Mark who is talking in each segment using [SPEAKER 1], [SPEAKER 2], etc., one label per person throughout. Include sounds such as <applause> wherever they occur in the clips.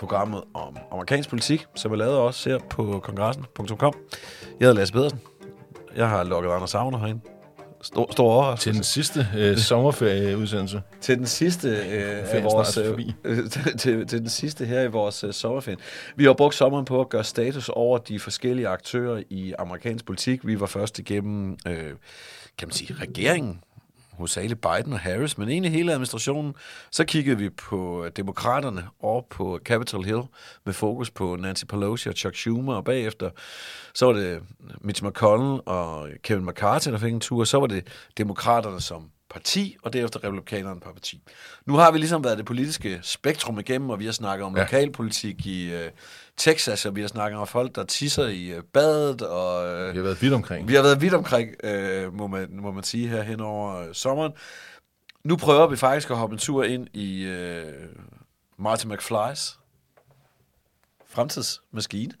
[SPEAKER 1] programmet om amerikansk politik, som er lavet også her på kongressen.com. Jeg hedder Lasse Pedersen. Jeg har lukket Anders Savner herinde. Stor, stor overraskelse.
[SPEAKER 2] Til den sidste øh, sommerferieudsendelse. <laughs>
[SPEAKER 1] Til den sidste øh, vores, øh, <laughs> til, til den sidste her i vores øh, sommerferie. Vi har brugt sommeren på at gøre status over de forskellige aktører i amerikansk politik. Vi var først igennem, øh, kan man sige, regeringen hovedsageligt Biden og Harris, men egentlig hele administrationen. Så kiggede vi på demokraterne over på Capitol Hill med fokus på Nancy Pelosi og Chuck Schumer, og bagefter så var det Mitch McConnell og Kevin McCarthy, der fik en tur, og så var det demokraterne som parti, og derefter republikanerne på parti. Nu har vi ligesom været det politiske spektrum igennem, og vi har snakket om. Ja. lokalpolitik i øh, Texas, og vi har snakket om folk, der tisser i øh, badet, og øh,
[SPEAKER 2] Vi har været vidt omkring.
[SPEAKER 1] vi har været vidt omkring, øh, må, man, må man sige, her hen over øh, sommeren. Nu prøver vi faktisk at hoppe en tur ind i øh, Martin McFly's fremtidsmaskine.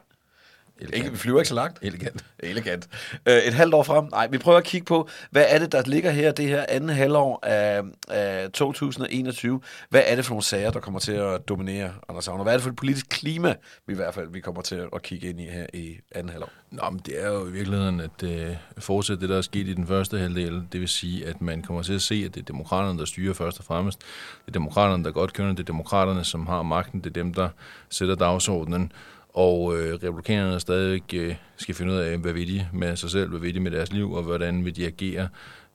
[SPEAKER 1] Ikke, vi flyver ikke så langt.
[SPEAKER 2] Elegant. <laughs>
[SPEAKER 1] Elegant. Øh, et halvt år frem. Nej, vi prøver at kigge på, hvad er det, der ligger her, det her andet halvår af, af 2021. Hvad er det for nogle sager, der kommer til at dominere, Anders Savner? Hvad er det for et politisk klima, vi i hvert fald vi kommer til at kigge ind i her i anden halvår?
[SPEAKER 2] Nå, men det er jo i virkeligheden at øh, fortsætte det, der er sket i den første halvdel. Det vil sige, at man kommer til at se, at det er demokraterne, der styrer først og fremmest. Det er demokraterne, der godt kønner. Det er demokraterne, som har magten. Det er dem, der sætter dagsordenen. Og øh, republikanerne stadig øh, skal finde ud af, hvad vil de med sig selv, hvad vil de med deres liv, og hvordan vil de agere.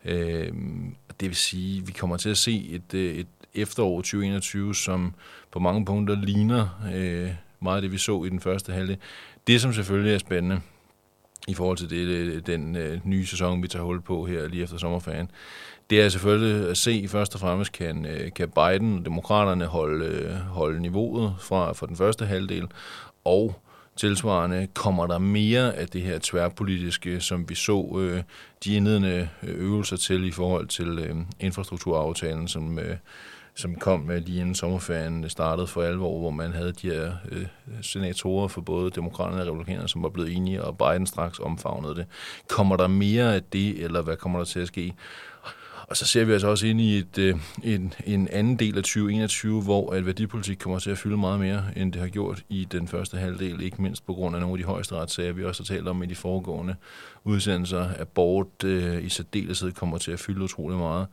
[SPEAKER 2] Øh, det vil sige, at vi kommer til at se et, øh, et efterår 2021, som på mange punkter ligner øh, meget af det, vi så i den første halvdel. Det, som selvfølgelig er spændende, i forhold til det, øh, den øh, nye sæson, vi tager hul på her lige efter sommerferien, det er selvfølgelig at se først og fremmest, kan, øh, kan Biden og demokraterne holde, holde niveauet fra, fra den første halvdel, og tilsvarende kommer der mere af det her tværpolitiske, som vi så øh, de indledende øh, øvelser til i forhold til øh, infrastrukturaftalen, som, øh, som kom øh, lige inden sommerferien startede for alvor, hvor man havde de her øh, senatorer for både demokraterne og republikanerne, som var blevet enige, og Biden straks omfavnede det. Kommer der mere af det, eller hvad kommer der til at ske? Og så ser vi altså også ind i et, øh, en, en anden del af 2021, hvor at værdipolitik kommer til at fylde meget mere, end det har gjort i den første halvdel, ikke mindst på grund af nogle af de højeste retssager, vi også har talt om i de foregående udsendelser. Abort øh, i særdeleshed kommer til at fylde utrolig meget.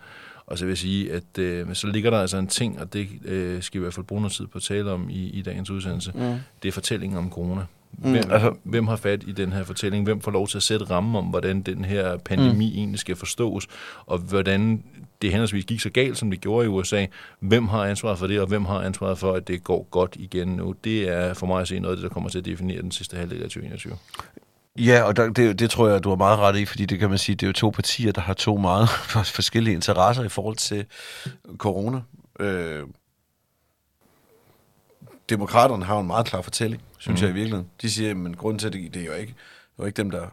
[SPEAKER 2] Og så vil jeg sige, at øh, så ligger der altså en ting, og det øh, skal vi i hvert fald bruge noget tid på at tale om i, i dagens udsendelse. Mm. Det er fortællingen om corona. Hvem,
[SPEAKER 1] altså-
[SPEAKER 2] altså, hvem har fat i den her fortælling? Hvem får lov til at sætte rammen om, hvordan den her pandemi mm. egentlig skal forstås? Og hvordan det henholdsvis gik så galt, som det gjorde i USA. Hvem har ansvaret for det, og hvem har ansvaret for, at det går godt igen nu? Det er for mig at se noget af det, der kommer til at definere den sidste halvdel af 2021.
[SPEAKER 1] Ja, og der, det, det tror jeg, du har meget ret i, fordi det kan man sige, det er jo to partier, der har to meget <laughs> forskellige interesser i forhold til corona. Øh, demokraterne har en meget klar fortælling, synes mm. jeg i virkeligheden. De siger, men grunden til det, det er jo ikke, det var ikke dem, der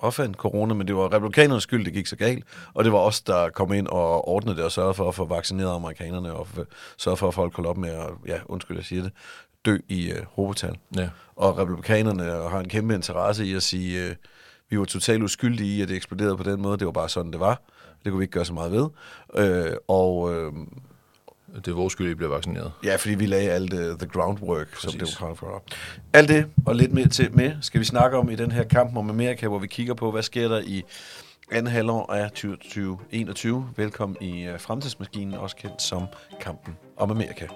[SPEAKER 1] opfandt corona, men det var republikanernes skyld, det gik så galt. Og det var os, der kom ind og ordnede det og sørgede for at få vaccineret amerikanerne og sørgede for, at folk holdt op med at, ja, undskyld, jeg siger det, dø i øh, hovedtal.
[SPEAKER 2] Ja.
[SPEAKER 1] Og republikanerne har en kæmpe interesse i at sige, øh, vi var totalt uskyldige i, at det eksploderede på den måde. Det var bare sådan, det var. Det kunne vi ikke gøre så meget ved. Øh, og øh,
[SPEAKER 2] Det er vores skyld, at I bliver vaccineret.
[SPEAKER 1] ja, fordi vi lagde alt uh, the groundwork, Præcis. som
[SPEAKER 2] Præcis.
[SPEAKER 1] demokrater gør. Alt det og lidt mere til med skal vi snakke om i den her kamp om Amerika, hvor vi kigger på, hvad sker der i anden halvår af 2021. Velkommen i uh, Fremtidsmaskinen, også kendt som Kampen om Amerika.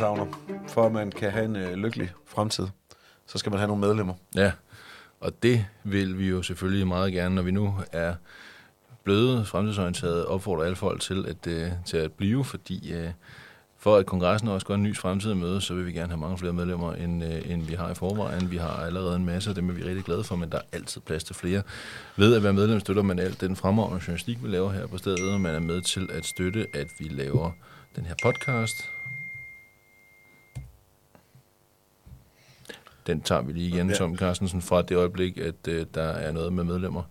[SPEAKER 1] Savner. For at man kan have en øh, lykkelig fremtid, så skal man have nogle medlemmer.
[SPEAKER 2] Ja, og det vil vi jo selvfølgelig meget gerne, når vi nu er bløde, fremtidsorienterede, opfordrer alle folk til at, øh, til at blive, fordi øh, for at kongressen også går en ny fremtid møde, så vil vi gerne have mange flere medlemmer, end, øh, end vi har i forvejen. Vi har allerede en masse, og dem er vi rigtig glade for, men der er altid plads til flere. Ved at være medlem støtter man alt den fremragende journalistik, vi laver her på stedet, og man er med til at støtte, at vi laver den her podcast. Den tager vi lige igen,
[SPEAKER 1] Ja.
[SPEAKER 2] Tom Carstensen, fra det øjeblik, at øh, der er noget med medlemmer.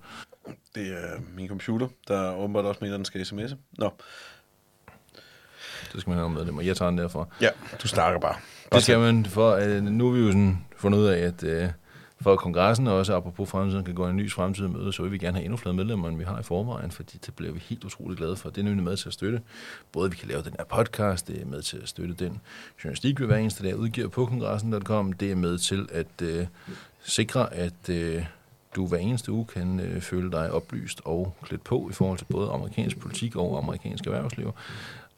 [SPEAKER 1] Det er min computer, der åbenbart også mener, at den skal sms'e. Nå,
[SPEAKER 2] Så skal man have nogle medlemmer. Jeg tager den derfra.
[SPEAKER 1] ja, du snakker bare.
[SPEAKER 2] Det skal man, for øh, nu er vi jo sådan fundet ud af, at øh, for at kongressen også, apropos fremtiden, kan gå i en ny fremtid møde, så vil vi gerne have endnu flere medlemmer, end vi har i forvejen, fordi det bliver vi helt utrolig glade for. Det er nemlig med til at støtte. Både at vi kan lave den her podcast, det er med til at støtte den journalistik, vi hver eneste dag udgiver på kongressen.com. Det er med til at øh, sikre, at øh, du hver eneste uge kan øh, føle dig oplyst og klædt på i forhold til både amerikansk politik og amerikansk erhvervsliv.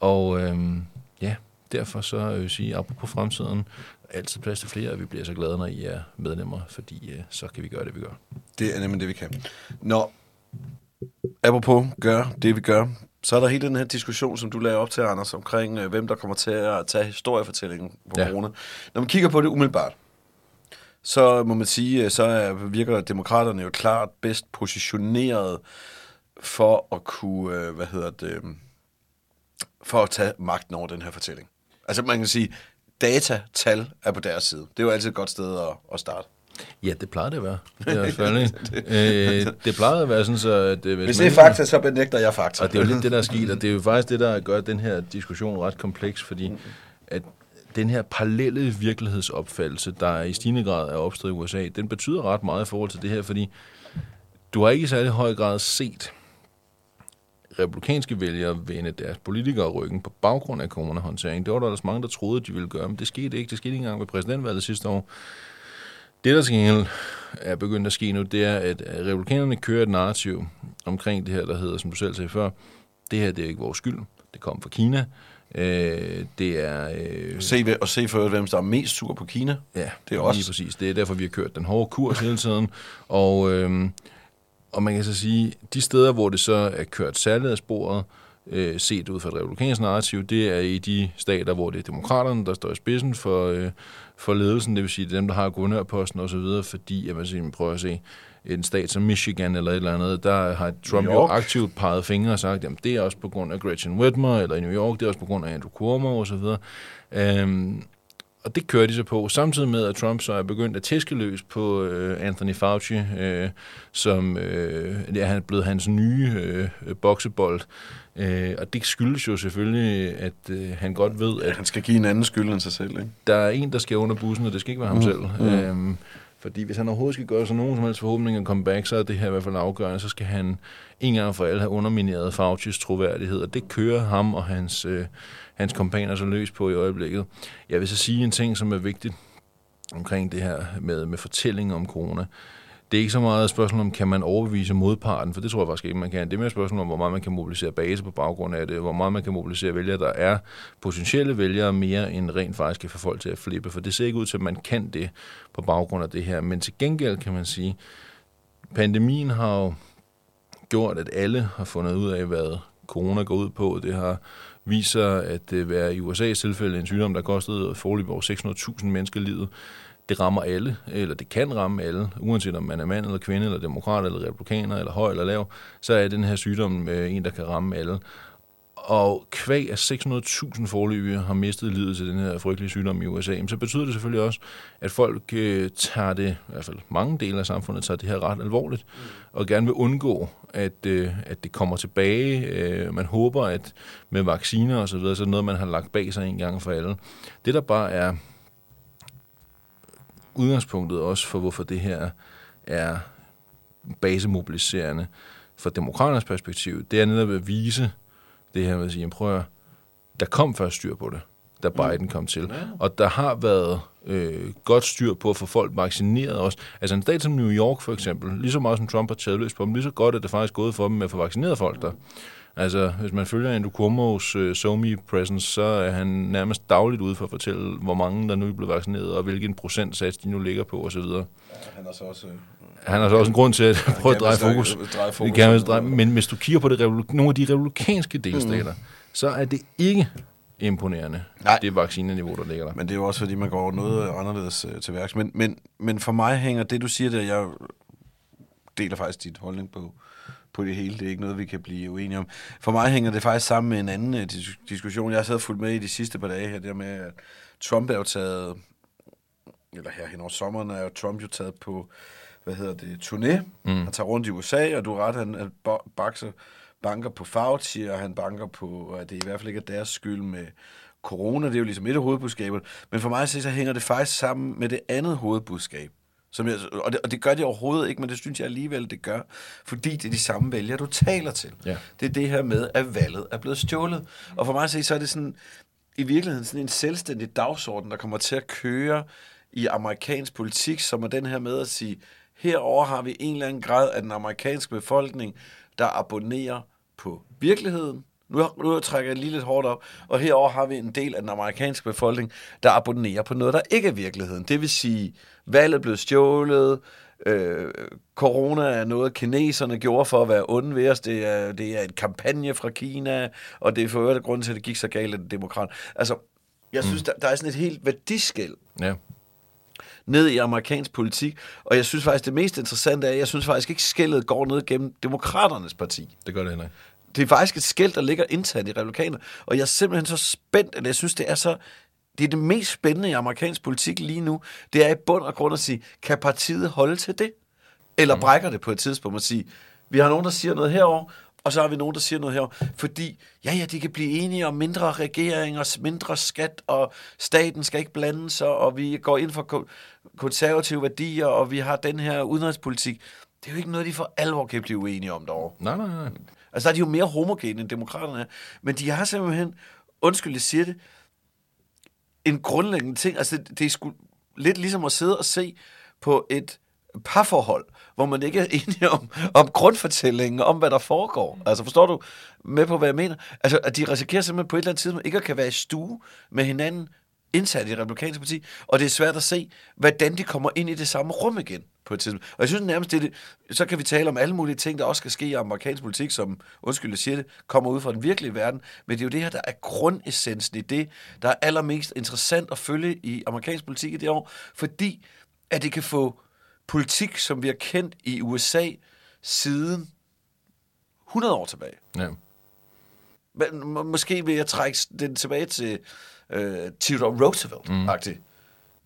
[SPEAKER 2] Og øh, ja, derfor så vil jeg sige, apropos fremtiden, altid plads til flere, og vi bliver så glade, når I er medlemmer, fordi øh, så kan vi gøre det, vi gør.
[SPEAKER 1] Det er nemlig det, vi kan. Nå, apropos gør det, vi gør, så er der hele den her diskussion, som du lagde op til, Anders, omkring øh, hvem der kommer til at tage historiefortællingen på
[SPEAKER 2] Ja.
[SPEAKER 1] corona. Når man kigger på det umiddelbart, så må man sige, øh, så er, virker demokraterne jo klart bedst positioneret for at kunne, øh, hvad hedder det, øh, for at tage magten over den her fortælling. Altså man kan sige, data, tal er på deres side. Det er jo altid et godt sted at, at starte.
[SPEAKER 2] Ja, det plejede det at være. <laughs> Det er øh, det plejede at være sådan, så... At, øh,
[SPEAKER 1] Hvis det er fakta, så benægter jeg fakta.
[SPEAKER 2] Og det er jo lidt det, der er sket, og det er jo faktisk det, der gør den her diskussion ret kompleks, fordi at den her parallelle virkelighedsopfattelse, der i stigende grad er opstået i USA, den betyder ret meget i forhold til det her, fordi du har ikke i særlig høj grad set republikanske vælgere vende deres politikere ryggen på baggrund af coronahåndtering. Det var der ellers mange, der troede, de ville gøre, men det skete ikke. Det skete ikke engang ved præsidentvalget sidste år. Det, der skal er begyndt at ske nu, det er, at republikanerne kører et narrativ omkring det her, der hedder, som du selv sagde før, det her det er ikke vores skyld. Det kom fra Kina. Øh, det er... Øh,
[SPEAKER 1] Se, og se for hvem der er mest sur på Kina.
[SPEAKER 2] Ja,
[SPEAKER 1] Det er
[SPEAKER 2] lige
[SPEAKER 1] også-
[SPEAKER 2] præcis. Det er derfor, vi har kørt den hårde kurs hele tiden. Og, øhm, og man kan så sige, de steder, hvor det så er kørt særligt af sporet, øh, set ud fra et republikansk narrativ, det er i de stater, hvor det er demokraterne, der står i spidsen for, øh, for ledelsen, det vil sige det er dem, der har guvernørposten osv., fordi at man siger, man prøver at se, en stat som Michigan eller et eller andet, der har Trump jo aktivt peget fingre og sagt, jamen det er også på grund af Gretchen Whitmer, eller i New York, det er også på grund af Andrew Cuomo osv. Øhm, og det kører de så på, samtidig med, at Trump så er begyndt at tæske løs på øh, Anthony Fauci, øh, som øh, ja, han er blevet hans nye øh, boksebold. Øh, og det skyldes jo selvfølgelig, at øh, han godt ved, at
[SPEAKER 1] Han skal give en anden skyld end sig selv, ikke?
[SPEAKER 2] der er en, der skal under bussen, og det skal ikke være ham mm. selv. Mm. Øhm, fordi hvis han overhovedet skal gøre sig nogen som helst forhåbning om komme back, så er det her i hvert fald afgørende. Så skal han en gang for alle have undermineret Faucis troværdighed, og det kører ham og hans, øh, hans kompaner så løs på i øjeblikket. Jeg vil så sige en ting, som er vigtigt omkring det her med, med fortællingen om corona. Det er ikke så meget et spørgsmål om, kan man overbevise modparten, for det tror jeg faktisk ikke, man kan. Det er mere et spørgsmål om, hvor meget man kan mobilisere base på baggrund af det, hvor meget man kan mobilisere vælgere, der er potentielle vælgere mere end rent faktisk kan få folk til at flippe, for det ser ikke ud til, at man kan det på baggrund af det her. Men til gengæld kan man sige, pandemien har jo gjort, at alle har fundet ud af, hvad corona går ud på. Det har vist at det være i USA's tilfælde en sygdom, der kostede forløb over 600.000 mennesker livet. Det rammer alle, eller det kan ramme alle, uanset om man er mand eller kvinde, eller demokrat, eller republikaner, eller høj eller lav, så er den her sygdom øh, en, der kan ramme alle. Og kvæg af 600.000 forløbige har mistet livet til den her frygtelige sygdom i USA, så betyder det selvfølgelig også, at folk øh, tager det, i hvert fald mange dele af samfundet, tager det her ret alvorligt, og gerne vil undgå, at, øh, at det kommer tilbage. Øh, man håber, at med vacciner og så videre, så er det noget, man har lagt bag sig en gang for alle. Det, der bare er udgangspunktet også for, hvorfor det her er basemobiliserende fra demokraternes perspektiv, det er netop at vise det her med at sige, prøv at, der kom først styr på det, da Biden kom til. Og der har været øh, godt styr på at få folk vaccineret også. Altså en stat som New York for eksempel, lige så meget som Trump har taget løs på dem, lige så godt er det faktisk gået for dem med at få vaccineret folk der. Altså, hvis man følger Andrew Cuomo's uh, SoMe presence, så er han nærmest dagligt ude for at fortælle, hvor mange der nu er blevet vaccineret, og hvilken procentsats de nu ligger på, osv.
[SPEAKER 1] Han er så også...
[SPEAKER 2] Han har så også en grund til at prøve at dreje fokus.
[SPEAKER 1] dreje fokus
[SPEAKER 2] Gerne dreje, men hvis du kigger på det, nogle af de republikanske delstater, mm. så er det ikke imponerende,
[SPEAKER 1] Nej.
[SPEAKER 2] det vaccineniveau, der ligger der.
[SPEAKER 1] Men det er jo også, fordi man går noget anderledes øh, til værks. Men, men, men for mig hænger det, du siger der, jeg deler faktisk dit holdning på, på det hele. Det er ikke noget, vi kan blive uenige om. For mig hænger det faktisk sammen med en anden øh, dis- diskussion. Jeg og fulgt med i de sidste par dage her, det der med, at Trump er jo taget, eller her hen over sommeren, er jo Trump jo taget på, hvad hedder det, turné. Mm. Han tager rundt i USA, og du er ret, han, han bo- bakser, banker på Fauci, og han banker på, at det i hvert fald ikke er deres skyld med corona. Det er jo ligesom et af hovedbudskaberne. Men for mig at se, så hænger det faktisk sammen med det andet hovedbudskab. Som jeg, og, det, og det gør det overhovedet ikke, men det synes jeg alligevel, det gør. Fordi det er de samme vælgere, du taler til.
[SPEAKER 2] Ja.
[SPEAKER 1] Det er det her med, at valget er blevet stjålet. Og for mig at se, så er det sådan, i virkeligheden sådan en selvstændig dagsorden, der kommer til at køre i amerikansk politik, som er den her med at sige, herover har vi en eller anden grad af den amerikanske befolkning, der abonnerer på virkeligheden. Nu, nu trækker jeg lige lidt hårdt op, og herover har vi en del af den amerikanske befolkning, der abonnerer på noget, der ikke er virkeligheden. Det vil sige, valget blevet stjålet, øh, corona er noget, kineserne gjorde for at være onde ved os. Det er, det er en kampagne fra Kina, og det er for øvrigt grund til, at det gik så galt af den demokrat. Altså, jeg synes, der, der er sådan et helt værdiskæld
[SPEAKER 2] Ja.
[SPEAKER 1] ned i amerikansk politik, og jeg synes faktisk, det mest interessante er, at jeg synes faktisk ikke, skældet går ned gennem demokraternes parti.
[SPEAKER 2] Det gør det heller ikke.
[SPEAKER 1] Det er faktisk et skæld, der ligger internt i republikaner, og jeg er simpelthen så spændt, at jeg synes, det er så det er det mest spændende i amerikansk politik lige nu. Det er i bund og grund at sige, kan partiet holde til det? Eller brækker det på et tidspunkt og sige, vi har nogen, der siger noget herover, og så har vi nogen, der siger noget herover. Fordi, ja ja, de kan blive enige om mindre regeringer, mindre skat, og staten skal ikke blande sig, og vi går ind for ko- konservative værdier, og vi har den her udenrigspolitik. Det er jo ikke noget, de for alvor kan blive uenige om derovre.
[SPEAKER 2] Nej, nej, nej.
[SPEAKER 1] Altså, der er de jo mere homogene, end demokraterne er. Men de har simpelthen, undskyld, jeg siger det, en grundlæggende ting. Altså, det, det er sgu lidt ligesom at sidde og se på et parforhold, hvor man ikke er <laughs> enige om, om grundfortællingen, om hvad der foregår. Altså, forstår du med på, hvad jeg mener? Altså, at de risikerer simpelthen på et eller andet tidspunkt ikke at kan være i stue med hinanden indsat i det republikanske parti, og det er svært at se, hvordan de kommer ind i det samme rum igen på et tidspunkt. Og jeg synes nærmest, det det, så kan vi tale om alle mulige ting, der også skal ske i amerikansk politik, som, undskyld, jeg siger det, kommer ud fra den virkelige verden, men det er jo det her, der er grundessensen i det, der er allermest interessant at følge i amerikansk politik i det år, fordi at det kan få politik, som vi har kendt i USA siden 100 år tilbage.
[SPEAKER 2] Ja.
[SPEAKER 1] Men må- måske vil jeg trække den tilbage til øh, Theodore Roosevelt-agtigt. Mm.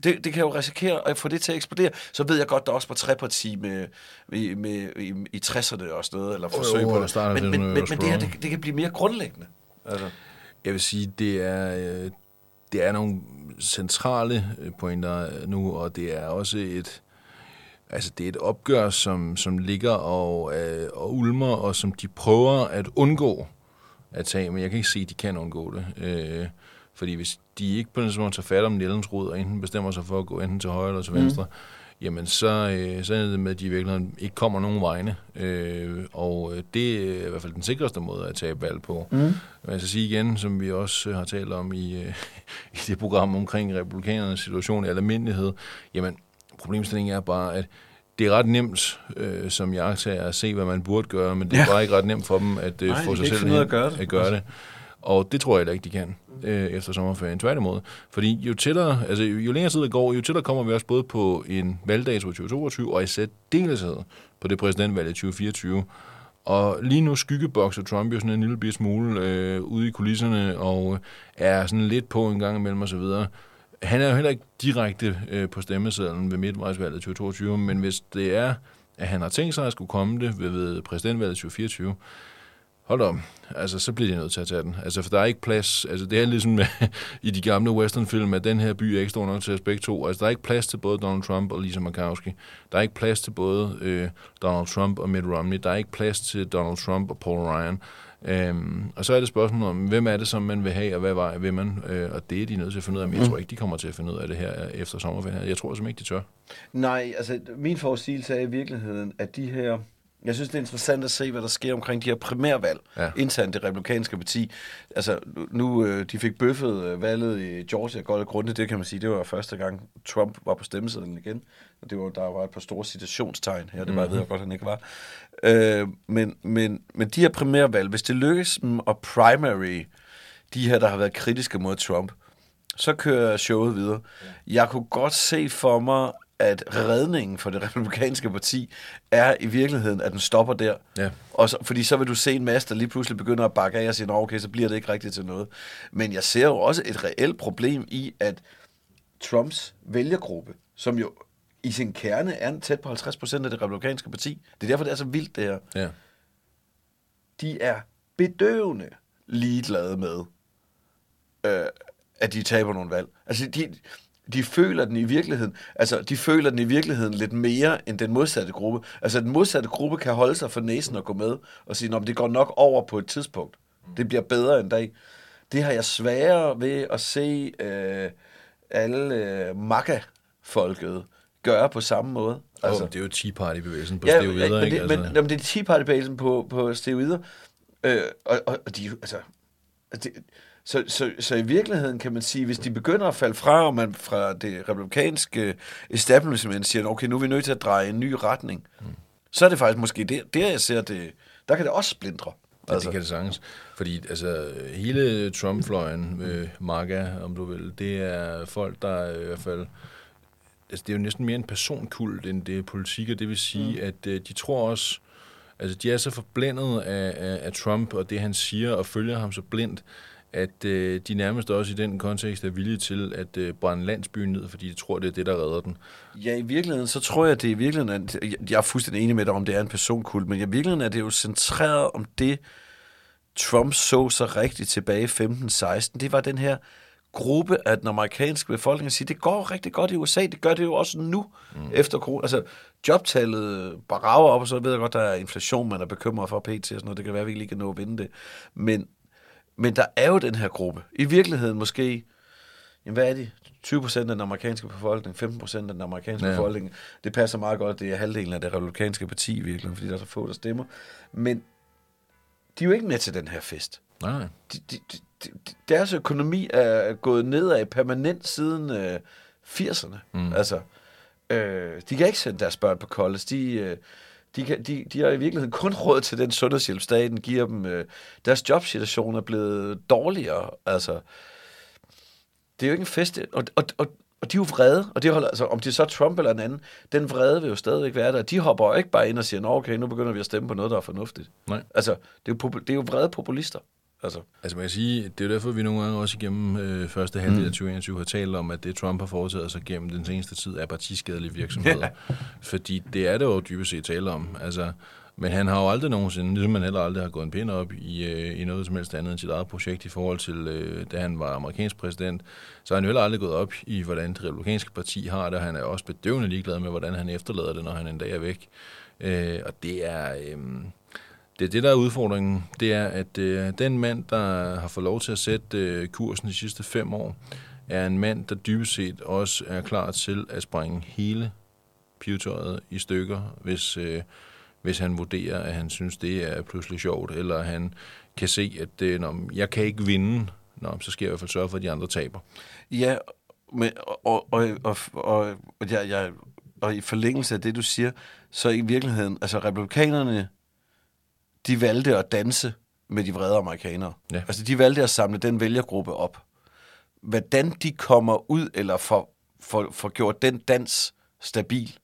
[SPEAKER 1] Det, det kan jo risikere at få det til at eksplodere. Så ved jeg godt, der også var treparti med, med, med, i, i 60'erne og sådan noget, eller forsøg
[SPEAKER 2] jo,
[SPEAKER 1] på det. Men,
[SPEAKER 2] det
[SPEAKER 1] men, men, men det her, det, det kan blive mere grundlæggende. Altså.
[SPEAKER 2] Jeg vil sige, det er, øh, det er nogle centrale øh, pointer nu, og det er også et, altså det er et opgør, som, som ligger og, øh, og ulmer, og som de prøver at undgå at tage, men jeg kan ikke se, at de kan undgå det. Øh, fordi hvis de ikke på den måde tager fat om Nielens rod, og enten bestemmer sig for at gå enten til højre eller til venstre, mm. jamen så, øh, så er det med, at de i virkeligheden ikke kommer nogen vegne. Øh, og øh, det er i hvert fald den sikreste måde at tage valg på. Mm. Men jeg skal sige igen, som vi også øh, har talt om i, øh, <laughs> i det program omkring republikanernes situation i almindelighed, jamen problemstillingen er bare, at det er ret nemt, øh, som jeg tager at se, hvad man burde gøre, men det er
[SPEAKER 1] Ja.
[SPEAKER 2] bare ikke ret nemt for dem at øh,
[SPEAKER 1] Nej,
[SPEAKER 2] få sig selv hen-
[SPEAKER 1] at gøre det.
[SPEAKER 2] At gøre det. Og det tror jeg heller ikke, de kan øh, efter sommerferien. Tværtimod. Fordi jo tættere, altså jo længere tid der går, jo tættere kommer vi også både på en valgdato i 2022, og i særdeleshed på det præsidentvalg i 2024. Og lige nu skyggebokser Trump jo sådan en lille smule øh, ude i kulisserne, og øh, er sådan lidt på en gang imellem osv. Han er jo heller ikke direkte øh, på stemmesedlen ved midtvejsvalget 2022, men hvis det er, at han har tænkt sig at skulle komme det ved, ved præsidentvalget 2024, hold om, altså så bliver de nødt til at tage den. Altså for der er ikke plads, altså det er ligesom med, <laughs> i de gamle westernfilm, at den her by er ikke stor nok til os begge to. Altså der er ikke plads til både Donald Trump og Lisa Murkowski. Der er ikke plads til både øh, Donald Trump og Mitt Romney. Der er ikke plads til Donald Trump og Paul Ryan. Øhm, og så er det spørgsmålet om, hvem er det, som man vil have, og hvad vej vil man? Øh, og det er de nødt til at finde ud af. Men jeg tror ikke, de kommer til at finde ud af det her efter sommerferien. Jeg tror simpelthen ikke, de tør.
[SPEAKER 1] Nej, altså min forudsigelse er i virkeligheden, at de her Jeg synes, det er interessant at se, hvad der sker omkring de her primærvalg
[SPEAKER 2] Ja.
[SPEAKER 1] internt i det republikanske parti. Altså, nu øh, de fik bøffet øh, valget i Georgia godt og grundigt, det kan man sige, det var første gang, Trump var på stemmesedlen igen. Og det var, der var et par store citationstegn her, det var, jeg ved jeg godt, han ikke var. Øh, men, men, men de her primærvalg, hvis det lykkes dem at primary de her, der har været kritiske mod Trump, så kører showet videre. Jeg kunne godt se for mig, at redningen for det <laughs> republikanske parti er i virkeligheden, at den stopper der.
[SPEAKER 2] Ja.
[SPEAKER 1] Og så, fordi så vil du se en masse, der lige pludselig begynder at bakke af og sige, "Nå, okay, så bliver det ikke rigtigt til noget. Men jeg ser jo også et reelt problem i, at Trumps vælgergruppe, som jo i sin kerne er tæt på 50 procent af det republikanske parti, det er derfor, det er så vildt det her,
[SPEAKER 2] Ja.
[SPEAKER 1] de er bedøvende ligeglade med, øh, at de taber nogle valg. Altså, de, de føler den i virkeligheden, altså, de føler den i virkeligheden lidt mere end den modsatte gruppe. Altså, den modsatte gruppe kan holde sig for næsen og gå med og sige, at det går nok over på et tidspunkt. Det bliver bedre en dag. Det har jeg sværere ved at se øh, alle øh, MAGA-folket gøre på samme måde.
[SPEAKER 2] Altså, det er jo Tea Party-bevægelsen på
[SPEAKER 1] Ja,
[SPEAKER 2] steroider,
[SPEAKER 1] men,
[SPEAKER 2] ikke?
[SPEAKER 1] det, men, jamen, det er Tea Party-bevægelsen på, på steroider. Øh, og, og, og de, altså, det, så, så, så i virkeligheden kan man sige, hvis de begynder at falde fra, og man fra det republikanske establishment siger, okay, nu er vi nødt til at dreje en ny retning, mm. så er det faktisk måske det, der jeg ser det, der kan det også splindre.
[SPEAKER 2] Ja, det kan det sagtens. Fordi altså, hele Trump-fløjen, øh, MAGA, om du vil, det er folk, der i hvert fald... Altså, det er jo næsten mere en personkult, end det er politik, og det vil sige, mm. at øh, de tror også... Altså, de er så forblændet af, af, af Trump og det, han siger, og følger ham så blindt, at øh, de nærmest også i den kontekst er villige til at øh, brænde landsbyen ned, fordi de tror, det er det, der redder den.
[SPEAKER 1] Ja, i virkeligheden, så tror jeg, det i virkeligheden, er, jeg- er fuldstændig enig med dig om, det er en personkult, men i virkeligheden er det jo centreret om det, Trump så så rigtigt tilbage i 15-16. Det var den her gruppe af den amerikanske befolkning, siger, det går rigtig godt i USA, det gør det jo også nu, mm. efter corona. Altså, jobtallet barager op, og så ved jeg godt, der er inflation, man er bekymret for PT og sådan noget, det kan være, at vi ikke lige kan nå at vinde det. Men, men der er jo den her gruppe. I virkeligheden måske, jamen hvad er de? 20 procent af den amerikanske befolkning, 15 procent af den amerikanske
[SPEAKER 2] Ja.
[SPEAKER 1] befolkning. Det passer meget godt, det er halvdelen af det republikanske parti i virkeligheden, fordi der er så få, der stemmer. Men de er jo ikke med til den her fest.
[SPEAKER 2] Nej, nej.
[SPEAKER 1] De, de, de, de, deres økonomi er gået nedad permanent siden øh, 80'erne. Mm. Altså, øh, de kan ikke sende deres børn på college. De, øh, de, kan, de, de har i virkeligheden kun <laughs> råd til den sundhedshjælp, staten giver dem. Øh, deres jobsituation er blevet dårligere. Altså, det er jo ikke en fest. Og, og, og, og de er jo vrede, og det holder, altså, om det er så Trump eller en anden, den vrede vil jo stadigvæk være der. De hopper jo ikke bare ind og siger, Nå, okay, nu begynder vi at stemme på noget, der er fornuftigt.
[SPEAKER 2] Nej.
[SPEAKER 1] Altså, det er jo, det er jo vrede populister. Altså,
[SPEAKER 2] Altså man kan sige, det er jo derfor, vi nogle gange også igennem øh, første halvdel af 2021 har talt om, at det Trump har foretaget sig gennem den seneste tid er partiskadelige virksomheder. Fordi det er det jo dybest set tale om. Altså, men han har jo aldrig nogensinde, ligesom han heller aldrig har gået en pind op i, øh, i noget som helst andet end sit eget projekt i forhold til, øh, da han var amerikansk præsident, så har han jo heller aldrig gået op i, hvordan det republikanske parti har det, han er også bedøvende ligeglad med, hvordan han efterlader det, når han en dag er væk. Øh, og det er... Øh, det er det, der er udfordringen. Det er, at øh, den mand, der har fået lov til at sætte øh, kursen de sidste fem år, er en mand, der dybest set også er klar til at sprænge hele pivetøjet i stykker, hvis, øh, hvis han vurderer, at han synes, det er pludselig sjovt, eller han kan se, at øh, når jeg kan ikke vinde, Nå, så skal jeg i hvert fald sørge for, at de andre taber.
[SPEAKER 1] Ja, men, og, og, og, og, og, jeg, jeg, og i forlængelse af det, du siger, så i virkeligheden, altså republikanerne, de valgte at danse med de vrede amerikanere.
[SPEAKER 2] Ja.
[SPEAKER 1] Altså, de valgte at samle den vælgergruppe op. Hvordan de kommer ud, eller får, får, får gjort den dans stabil,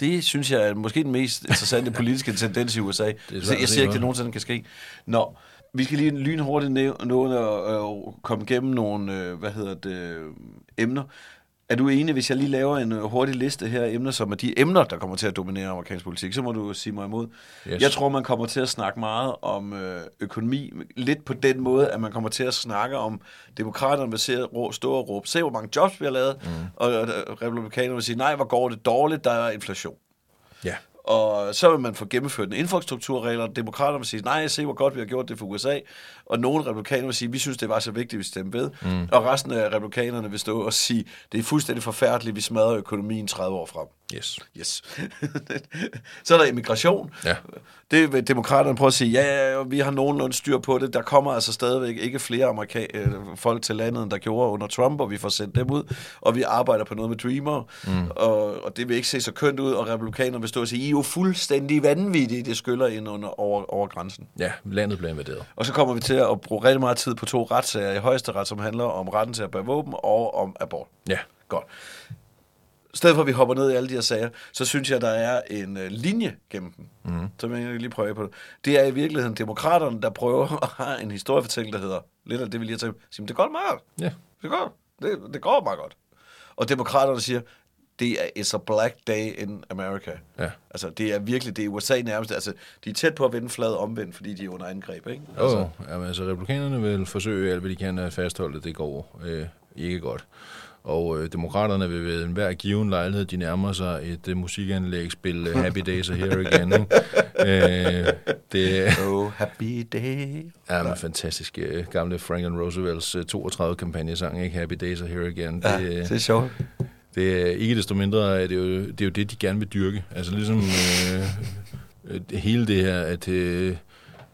[SPEAKER 1] det synes jeg er måske den mest interessante <laughs> politiske tendens i USA.
[SPEAKER 2] svært
[SPEAKER 1] Så
[SPEAKER 2] at
[SPEAKER 1] jeg
[SPEAKER 2] se,
[SPEAKER 1] siger ikke,
[SPEAKER 2] hva'?
[SPEAKER 1] det nogensinde kan ske. Nå, vi skal lige lynhurtigt nå at øh, komme igennem nogle, øh, hvad hedder det, øh, emner. Er du enig, hvis jeg lige laver en øh, hurtig liste her af emner, som er de emner, der kommer til at dominere amerikansk politik, så må du sige mig imod.
[SPEAKER 2] Yes.
[SPEAKER 1] Jeg tror, man kommer til at snakke meget om øh, økonomi, lidt på den måde, at man kommer til at snakke om, demokraterne vil se, rå, stå og råbe, se hvor mange jobs vi har lavet, mm. og, og republikanerne vil sige, nej, hvor går det dårligt, der er inflation.
[SPEAKER 2] Ja.
[SPEAKER 1] Og så vil man få gennemført en infrastrukturregler, og demokraterne vil sige, nej, se hvor godt vi har gjort det for USA. Og nogle republikanere vil sige, vi synes, det var så vigtigt, vi stemte ved. Mm. Og resten af republikanerne vil stå og sige, det er fuldstændig forfærdeligt, vi smadrer økonomien 30 år frem.
[SPEAKER 2] Yes.
[SPEAKER 1] Yes. <laughs> så er der immigration.
[SPEAKER 2] Ja.
[SPEAKER 1] Det vil demokraterne prøve at sige, ja, ja, vi har nogenlunde styr på det. Der kommer altså stadigvæk ikke flere amerika- øh, folk til landet, end der gjorde under Trump, og vi får sendt dem ud, og vi arbejder på noget med Dreamer, mm. og, og det vil ikke se så kønt ud, og republikanerne vil stå og sige, I er jo fuldstændig vanvittige, det skyller ind under, over, over grænsen.
[SPEAKER 2] Ja, landet bliver invaderet.
[SPEAKER 1] Og så kommer vi til at bruge rigtig meget tid på to retssager i højesteret, som handler om retten til at bære våben og om abort.
[SPEAKER 2] Ja.
[SPEAKER 1] Godt. I stedet for at vi hopper ned i alle de her sager, så synes jeg, der er en øh, linje gennem dem, mm. som jeg lige prøver på. Det er i virkeligheden demokraterne, der prøver <laughs> at have en historiefortælling, der hedder, lidt af det, vi lige har taget, siger, det går meget godt.
[SPEAKER 2] Ja.
[SPEAKER 1] Det går, det, det går meget godt. Og demokraterne siger, det er it's a black day in America.
[SPEAKER 2] Ja.
[SPEAKER 1] Altså, det er virkelig, det er USA nærmest, altså, de er tæt på at vende flad omvendt, fordi de er under angreb, ikke?
[SPEAKER 2] Jo, altså. Jamen, altså, republikanerne vil forsøge alt, hvad de kan at fastholde, det går øh, ikke godt. Og øh, demokraterne vil ved enhver given lejlighed, de nærmer sig et øh, musikanlæg, spille øh, Happy Days are Here Again. Ikke? Øh, det
[SPEAKER 1] Oh, happy day.
[SPEAKER 2] er en fantastisk øh, gamle Franklin Roosevelts øh, 32 kampagnesang, ikke? Happy Days are Here Again.
[SPEAKER 1] Ja,
[SPEAKER 2] Det,
[SPEAKER 1] det er sjovt.
[SPEAKER 2] det er ikke desto mindre, at det er jo det, er jo det de gerne vil dyrke. Altså ligesom øh, øh, det- hele det her, at øh,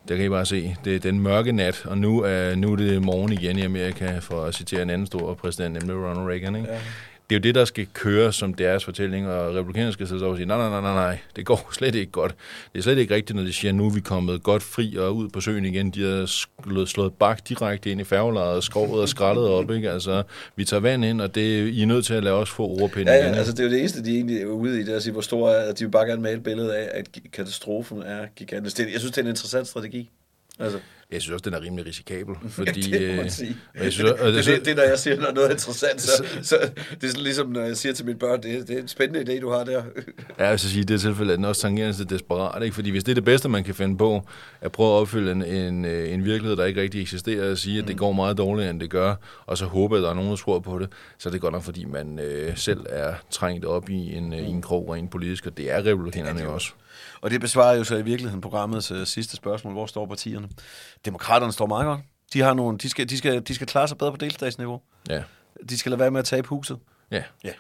[SPEAKER 2] der kan I bare se, det er den mørke nat, og nu er, nu er det morgen igen i Amerika, for at citere en anden stor præsident, nemlig Ronald Reagan. Ikke? Ja. Det er jo det, der skal køre som deres fortælling, og republikanerne skal sidde og sige, nej, nej, nej, nej, nej, det går <laughs> slet ikke godt. Det er slet ikke rigtigt, når de siger, nu er vi kommet godt fri og ud på søen igen. De har slået, slået bak direkte ind i færgelejet, skrovet og skrællet op. Ikke? Altså, vi tager vand ind, og det, I er nødt til at lade os få ordpinde
[SPEAKER 1] Ja,
[SPEAKER 2] igen.
[SPEAKER 1] ja,
[SPEAKER 2] ikke?
[SPEAKER 1] altså det er jo det eneste, de egentlig er ude i, det er at sige, hvor stor er, de vil bare gerne male et billede af, at katastrofen er gigantisk. Det, jeg synes, det er en interessant strategi. Altså,
[SPEAKER 2] Jeg synes også, den er rimelig risikabel, <laughs> fordi...
[SPEAKER 1] det må man
[SPEAKER 2] øh,
[SPEAKER 1] sige.
[SPEAKER 2] jeg synes, og
[SPEAKER 1] det,
[SPEAKER 2] det,
[SPEAKER 1] det, det, når jeg siger, når noget er interessant, så, så det er sådan ligesom, når jeg siger til mine børn, det, er- det er en spændende idé, du har der. <laughs>
[SPEAKER 2] Ja, jeg vil sige, i det tilfælde er den også tangerende til desperat, ikke? Fordi hvis det er det bedste, man kan finde på, at prøve at opfylde en, en, øh, en virkelighed, der ikke rigtig eksisterer, og sige, at det går meget dårligere, end det gør, og så håbe, at der er nogen, der tror på det, så er det godt nok, fordi man øh, selv er trængt op i en, øh, i en krog rent politisk, og det er republikanerne jo også.
[SPEAKER 1] Og det besvarer jo så i virkeligheden programmets uh, sidste spørgsmål. Hvor står partierne? Demokraterne står meget godt. De, har nogle, de, skal, de, skal, de skal klare sig bedre på delstatsniveau.
[SPEAKER 2] Ja,
[SPEAKER 1] De skal lade være med at tabe huset.
[SPEAKER 2] ja.
[SPEAKER 1] Ja.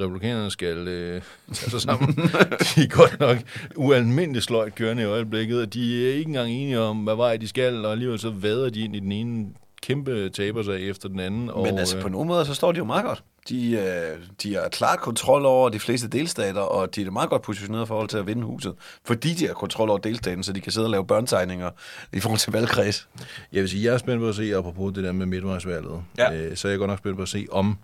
[SPEAKER 2] Republikanerne skal øh, tage sig sammen. <laughs> de er godt nok ualmindeligt sløjt kørende i øjeblikket, og de er ikke engang enige om, hvad vej de skal, og alligevel så vader de ind i den ene kæmpe taber sig efter den anden. Og,
[SPEAKER 1] Men altså
[SPEAKER 2] øh,
[SPEAKER 1] på nogle måder, så står de jo meget godt. De, øh, de har klart kontrol over de fleste delstater, og de er meget godt positioneret i forhold til at vinde huset. Fordi de har kontrol over delstaten, så de kan sidde og lave børnetegninger i forhold til valgkreds.
[SPEAKER 2] Jeg vil sige, jeg er spændt på at se, apropos det der med midtvejsvalget,
[SPEAKER 1] Ja.
[SPEAKER 2] øh, så er jeg godt nok spændt på at se, om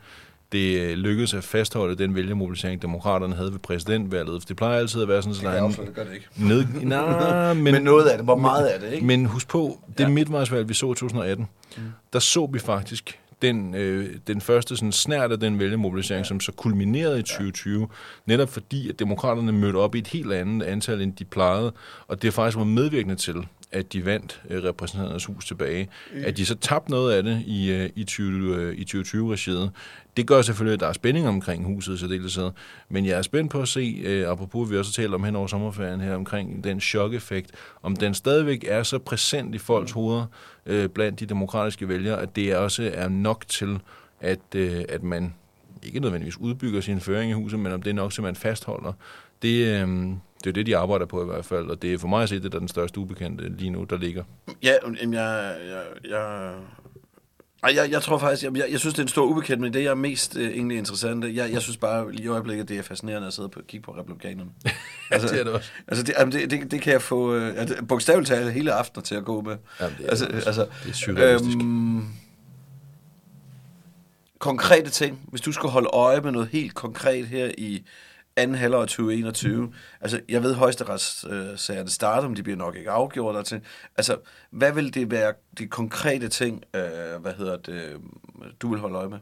[SPEAKER 2] det øh, lykkedes at fastholde den vælgermobilisering, demokraterne havde ved præsidentvalget. For det plejer altid at være sådan, at der er en
[SPEAKER 1] det gør det ikke.
[SPEAKER 2] ned... <laughs> Nej, men,
[SPEAKER 1] Men noget af det, hvor meget af det, ikke?
[SPEAKER 2] men husk på, det
[SPEAKER 1] ja.
[SPEAKER 2] midtvejsvalg, vi så i 2018, mm. der så vi faktisk den, øh, den første sådan snært af den vælgemobilisering, ja. som så kulminerede i 2020, netop fordi, at demokraterne mødte op i et helt andet antal, end de plejede, og det faktisk var medvirkende til, at de vandt øh, repræsentanternes hus tilbage. Mm. At de så tabte noget af det i, øh, i, 20, øh, i 2020-regiet, det gør selvfølgelig, at der er spænding omkring huset i særdeleshed. Men jeg er spændt på at se, øh, apropos vi også talte om hen over sommerferien her, omkring den chok-effekt, om den stadigvæk er så præsent i folks hoveder øh, blandt de demokratiske vælgere, at det også er nok til, at, øh, at man ikke nødvendigvis udbygger sin føring i huset, men om det er nok til, at man fastholder. Det, øh, det er det, de arbejder på i hvert fald, og det er for mig at se, det der er den største ubekendte lige nu, der ligger.
[SPEAKER 1] Ja, jamen, jeg, jeg, jeg, ej, jeg, jeg tror faktisk, jeg, jeg, jeg synes, det er en stor ubekendt, men det, jeg er mest øh, egentlig interessant, jeg, jeg synes bare lige i øjeblikket, det er fascinerende at sidde på, kigge på republikanerne. <laughs> Altså,
[SPEAKER 2] det er det også.
[SPEAKER 1] Altså, det, jamen, det, det, det kan jeg få øh, altså, bogstaveligt talt hele aften til at gå med.
[SPEAKER 2] Jamen, det er
[SPEAKER 1] altså,
[SPEAKER 2] også.
[SPEAKER 1] altså,
[SPEAKER 2] Det er surrealistisk.
[SPEAKER 1] Øhm, konkrete ting. Hvis du skal holde øje med noget helt konkret her i anden halvår 2021. Mm. Altså, jeg ved, højesteretssagerne starter, men de bliver nok ikke afgjort. Og til. Altså, hvad vil det være de konkrete ting, øh, hvad hedder det, øh, du vil holde øje med?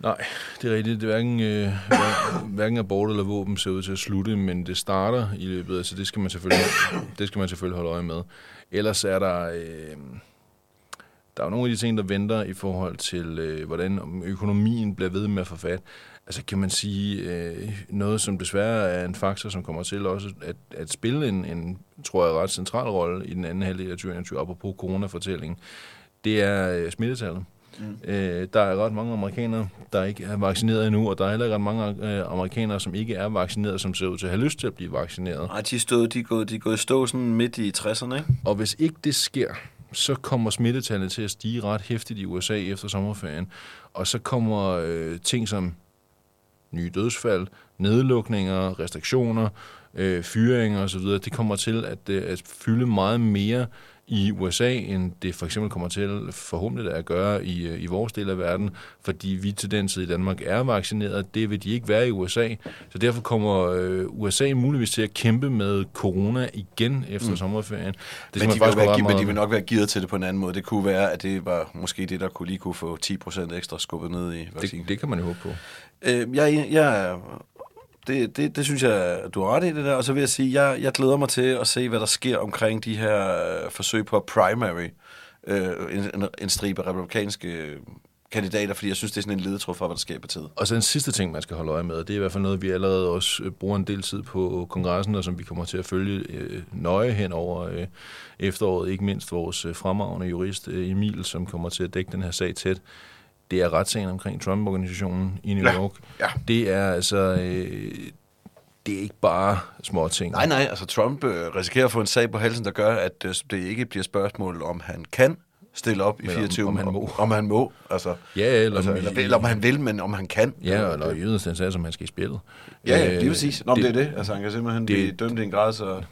[SPEAKER 2] Nej, det er rigtigt. Det er hverken, øh, hver- hverken abort eller våben ser ud til at slutte, men det starter i løbet af, så det skal man selvfølgelig, det skal man selvfølgelig holde øje med. Ellers er der, øh, der er jo nogle af de ting, der venter i forhold til, øh, hvordan om økonomien bliver ved med at få fat. Altså kan man sige øh, noget, som desværre er en faktor, som kommer til også at, at spille en, en, tror jeg, ret central rolle i den anden halvdel af 2021, apropos coronafortællingen, det er øh, smittetallet. Mm. Øh, der er ret mange amerikanere, der ikke er vaccineret endnu, og der er heller ikke ret mange øh, amerikanere, som ikke er vaccineret, som ser ud til at have lyst til at blive vaccineret.
[SPEAKER 1] Nej, de stået, de, er gået, de er gået stå sådan midt i 60'erne, ikke?
[SPEAKER 2] Og hvis ikke det sker, så kommer smittetallet til at stige ret hæftigt i USA efter sommerferien. Og så kommer øh, ting som nye dødsfald, nedlukninger, restriktioner, øh, fyringer osv., det kommer til at, øh, at fylde meget mere i USA, end det for eksempel kommer til forhåbentlig at gøre i, øh, i vores del af verden, fordi vi til den tid i Danmark er vaccineret. Det vil de ikke være i USA. Så derfor kommer øh, USA muligvis til at kæmpe med corona igen efter mm. sommerferien.
[SPEAKER 1] Det men, de vil være, men de vil nok være givet til det på en anden måde. Det kunne være, at det var måske det, der kunne lige kunne få 10% ekstra skubbet ned i vaccinen.
[SPEAKER 2] Det, det kan man jo håbe på.
[SPEAKER 1] Øh, jeg, jeg det, det, det synes jeg, du har ret i det der. Og så vil jeg sige, jeg, jeg glæder mig til at se, hvad der sker omkring de her øh, forsøg på primary. Øh, en, en, en stribe republikanske øh, kandidater, fordi jeg synes, det er sådan en ledetråd for, hvad der sker i tid.
[SPEAKER 2] Og så en sidste ting, man skal holde øje med, det er i hvert fald noget, vi allerede også øh, bruger en del tid på kongressen, og som vi kommer til at følge øh, nøje hen over øh, efteråret. Ikke mindst vores øh, fremragende jurist øh, Emil, som kommer til at dække den her sag tæt det er retssagen omkring Trump-organisationen i New York.
[SPEAKER 1] Ja.
[SPEAKER 2] Det er altså... Øh, det er ikke bare små ting.
[SPEAKER 1] Nej, nej, altså Trump øh, risikerer at få en sag på halsen, der gør, at øh, det ikke bliver spørgsmål, om han kan stille op i 24,
[SPEAKER 2] om, om han må.
[SPEAKER 1] Om, om han må, altså.
[SPEAKER 2] Ja, eller,
[SPEAKER 1] altså, eller, eller om han vil, men om han kan.
[SPEAKER 2] Ja, eller i yderligere instans, om han skal i spillet.
[SPEAKER 1] Ja, ja lige præcis. Nå, det, det er det. Altså, han kan simpelthen det, blive dømt i en grad, så...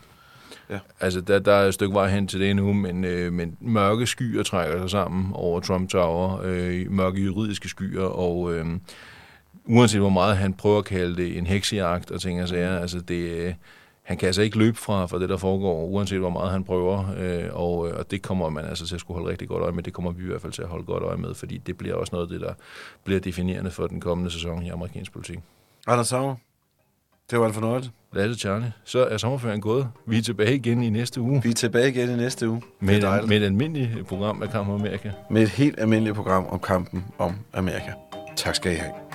[SPEAKER 2] Ja. Altså, der, der er et stykke vej hen til det nu, men, øh, men mørke skyer trækker sig sammen over Trump Tower, øh, mørke juridiske skyer, og øh, uanset hvor meget han prøver at kalde det en heksejagt og ting og sager, altså det, øh, han kan altså ikke løbe fra, fra det, der foregår, uanset hvor meget han prøver, øh, og, og det kommer man altså til at skulle holde rigtig godt øje med, det kommer vi i hvert fald til at holde godt øje med, fordi det bliver også noget af det, der bliver definerende for den kommende sæson i amerikansk politik.
[SPEAKER 1] Anders Sauer, det var en fornøjelse.
[SPEAKER 2] Lasse Charlie. Så er sommerferien gået. Vi er tilbage igen i næste uge.
[SPEAKER 1] Vi er tilbage igen i næste uge.
[SPEAKER 2] Med, en, med et almindeligt program af Kamp om Amerika.
[SPEAKER 1] Med et helt almindeligt program om kampen om Amerika. Tak skal I have.